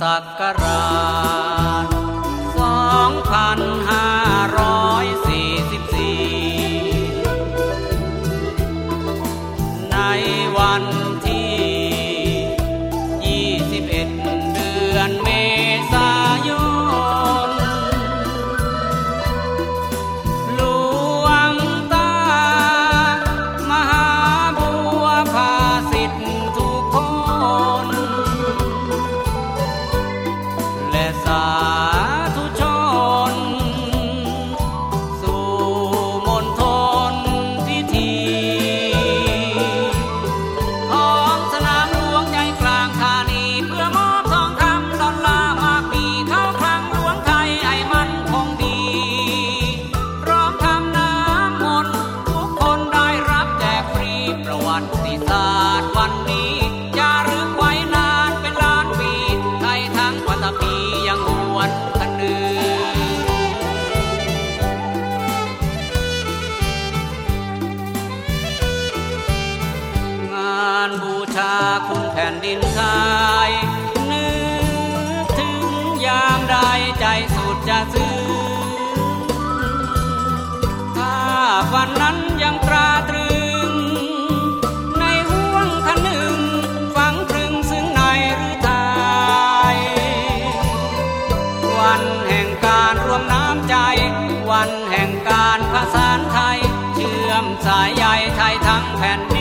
ศักราช ผ่นดินไทยนึกถึงยามใดใจสุดจะซึ้งถ้าวันนั้นยังตราตรึง ในห่วงทันหนึ่งฝังตรึงซึ่งในหรือไทย วันแห่งการรวมน้ำใจ วันแห่งการผสานไทย เชื่อมสายใยไทยทั้งแผ่น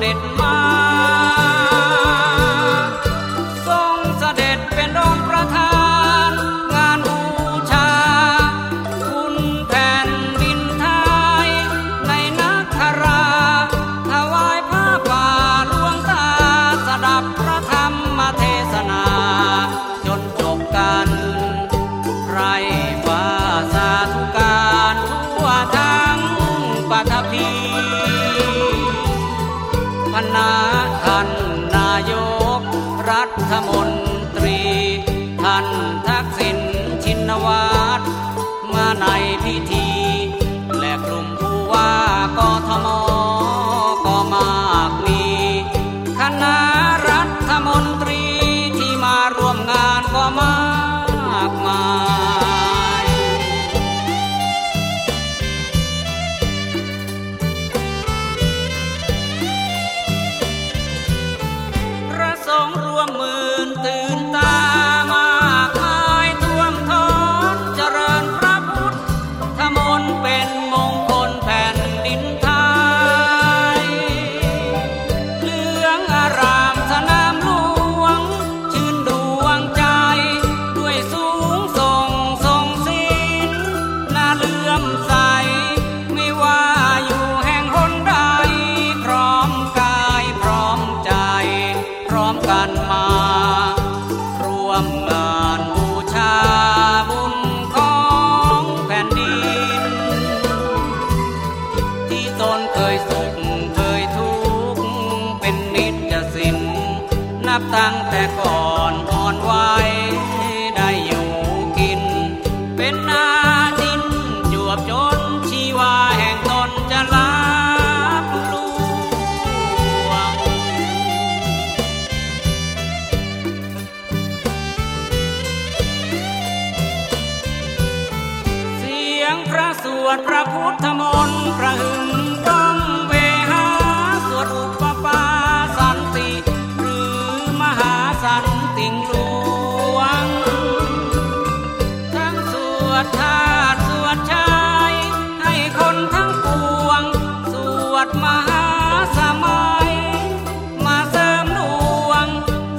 running มาในพิธี และกลุ่มผู้ว่ากทม ตั้งแต่ก่อน สันติงหลวง ทั้งสวดทาสวดชาย ให้คนทั้งปวง สวดมหาสมัย มาเสริมดวง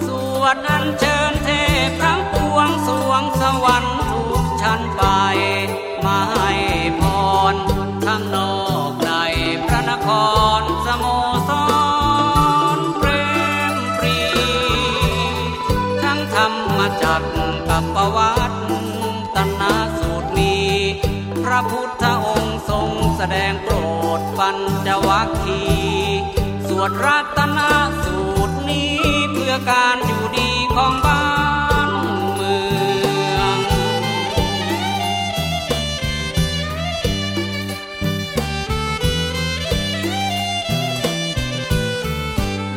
สวดอันเชิญเทพทั้งปวงสวงสวรรค์ทุกชั้นไป ดปรดปัญจวัคคีสวดรัตนสูตรนี้เพื่อการอยู่ดีของบ้านเมือง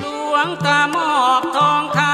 หลวงตามอบทองคำ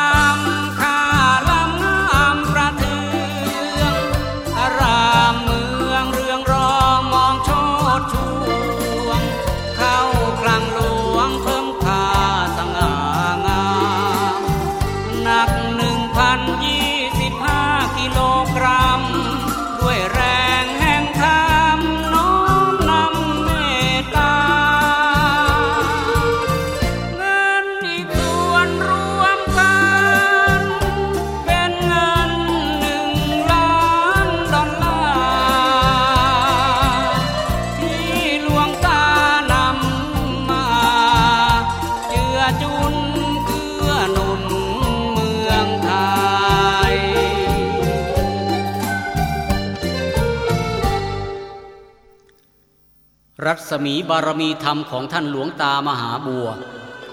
รัศมีบารมีธรรมของท่านหลวงตามหาบัว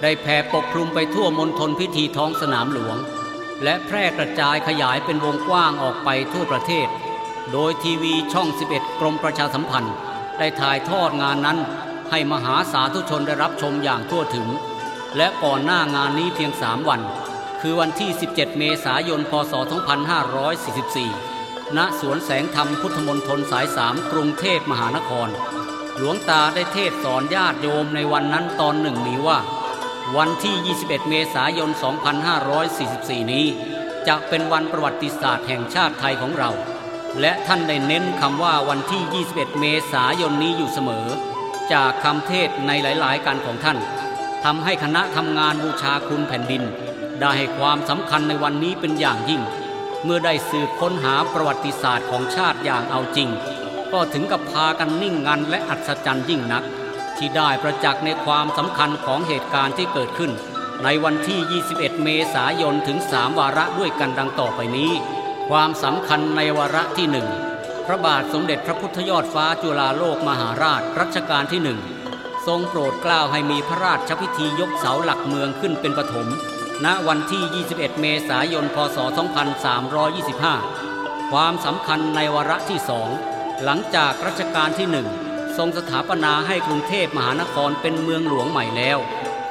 ได้แผ่ปกคลุมไปทั่วมณฑลพิธีท้องสนามหลวง และแพร่กระจายขยายเป็นวงกว้างออกไปทั่วประเทศ โดยทีวีช่อง 11 กรมประชาสัมพันธ์ ได้ถ่ายทอดงานนั้น ให้มหาสาธุชนได้รับชมอย่างทั่วถึง และก่อนหน้างานนี้เพียง3วัน คือวันที่ 17 เมษายน พศ 2544 ณ สวนแสงธรรมพุทธมณฑลสาย3กรุงเทพมหานคร หลวงตาได้เทศสอนญาติโยมในวันนั้นตอนหนึ่งนี้ว่า วันที่ 21 เมษายน 2544 นี้ จะเป็นวันประวัติศาสตร์แห่งชาติไทยของเรา และท่านได้เน้นคำว่าวันที่ 21 เมษายนนี้อยู่เสมอ จากคำเทศในหลายๆ การของท่านทำให้คณะทำงานบูชาคุณแผ่นดิน ได้ให้ความสำคัญในวันนี้เป็นอย่างยิ่ง เมื่อได้สืบค้นหาประวัติศาสตร์ของชาติอย่างเอาจริง ก็ถึงกับพากันนิ่งงันและอัศจรรย์ยิ่งนัก ที่ได้ประจักษ์ในความสำคัญของเหตุการณ์ที่เกิดขึ้น ในวันที่ 21 เมษายนถึง 3 วาระด้วยกันดังต่อไปนี้ ความสำคัญในวาระที่หนึ่งพระบาทสมเด็จพระพุทธยอดฟ้าจุฬาโลกมหาราชรัชกาลที่หนึ่งทรงโปรดกล้าวให้มีพระราชพิธียกเสาหลักเมืองขึ้นเป็นปฐมณวันที่ 21 เมษายน พศ 2325 ความสำคัญในวาระที่สอง หลังจากรัชกาลที่หนึ่งทรงสถาปนาให้กรุงเทพมหานครเป็นเมืองหลวงใหม่แล้ว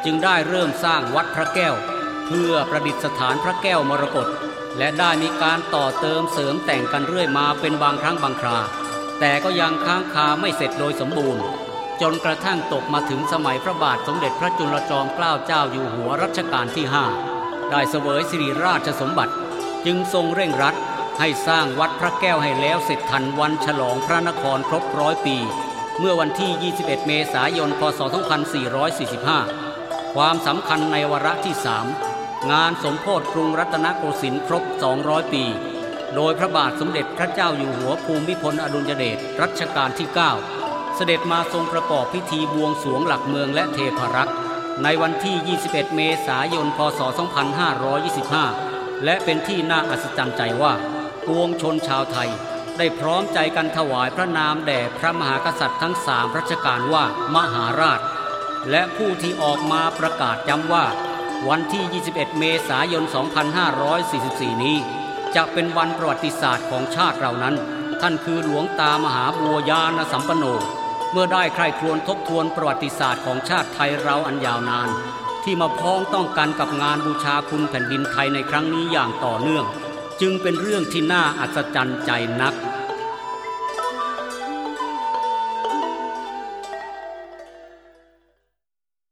จึงได้เริ่มสร้างวัดพระแก้ว เพื่อประดิษฐานพระแก้วมรกตและได้มีการต่อเติมเสริมแต่งกันเรื่อยมาเป็นบางครั้งบางครา แต่ก็ยังค้างคาไม่เสร็จโดยสมบูรณ์ จนกระทั่งตกมาถึงสมัยพระบาทสมเด็จพระจุลจอมเกล้าเจ้าอยู่หัวรัชกาลที่ห้าได้เสวยสิริราชสมบัติ จึงทรงเร่งรัด ให้สร้างวัดพระแก้วให้แล้วเสร็จทันวันฉลองพระนครครบร้อยปี เมื่อวันที่ 21 เมษายน พศ 2445 ความสำคัญในวาระที่สามงานสมโพธิกรุงรัตนโกสินทร์ครบ 200 ปี โดยพระบาทสมเด็จพระเจ้าอยู่หัวภูมิพลอดุลยเดชรัชกาลที่ 9 เสด็จมาทรงประกอบพิธีบวงสรวงหลักเมืองและเทพรักษ์ในวันที่ 21 เมษายน พศ 2525 และเป็นที่น่าอัศจรรย์ใจว่า ปวงชนชาวไทย ได้พร้อมใจกันถวายพระนามแด่พระมหากษัตริย์ทั้งสามรัชกาลว่ามหาราช และผู้ที่ออกมาประกาศย้ำว่า วันที่ 21 เมษายน 2544 นี้ จะเป็นวันประวัติศาสตร์ของชาติเรานั้น ท่านคือหลวงตามหาบัวยานสัมปโน เมื่อได้ใคร่ครวญทบทวนประวัติศาสตร์ของชาติไทยเราอันยาวนานที่มาพ้องต้องกันกับงานบูชาคุณแผ่นดินไทยในครั้งนี้อย่างต่อเนื่อง จึงเป็นเรื่องที่น่าอัศจรรย์ใจนัก